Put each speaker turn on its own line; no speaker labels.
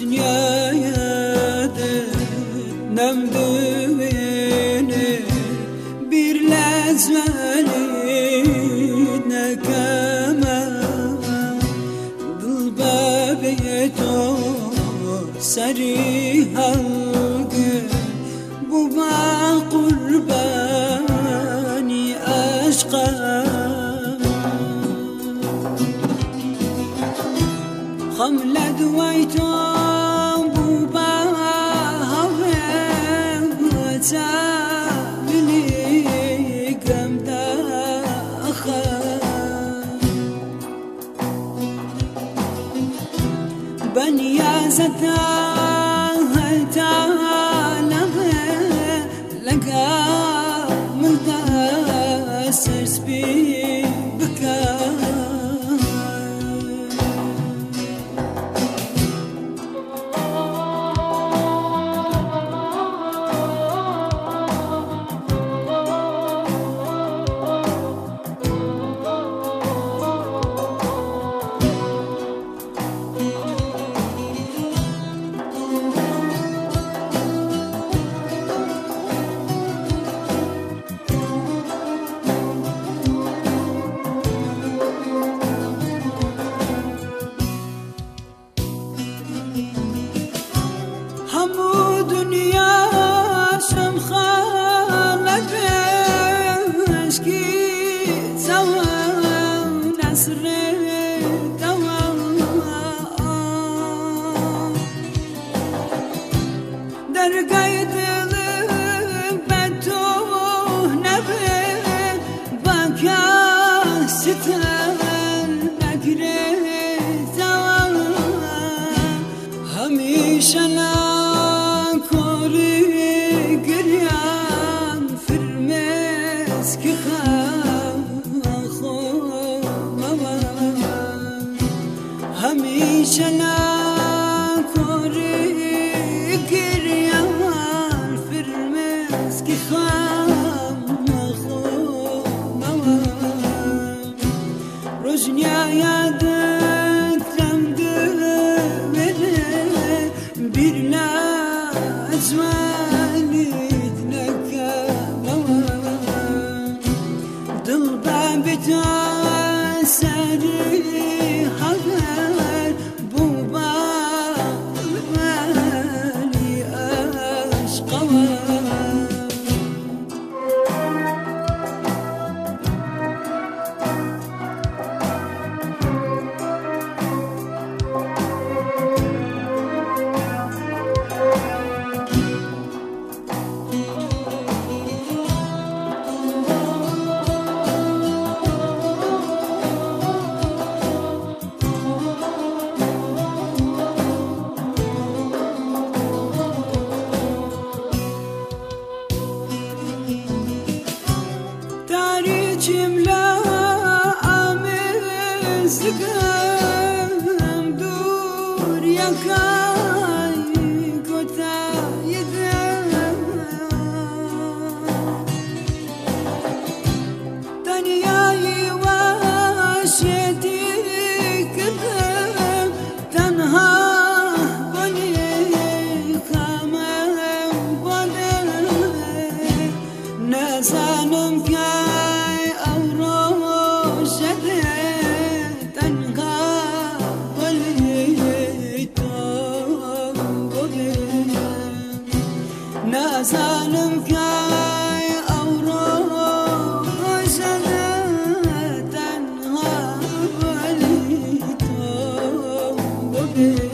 dünyaya dönem düğünü bir lezmeli ne kama. Dıl babiyet o sarı ben yazata تعالى done Tarihimle amizgim dur yakay Mm-hmm.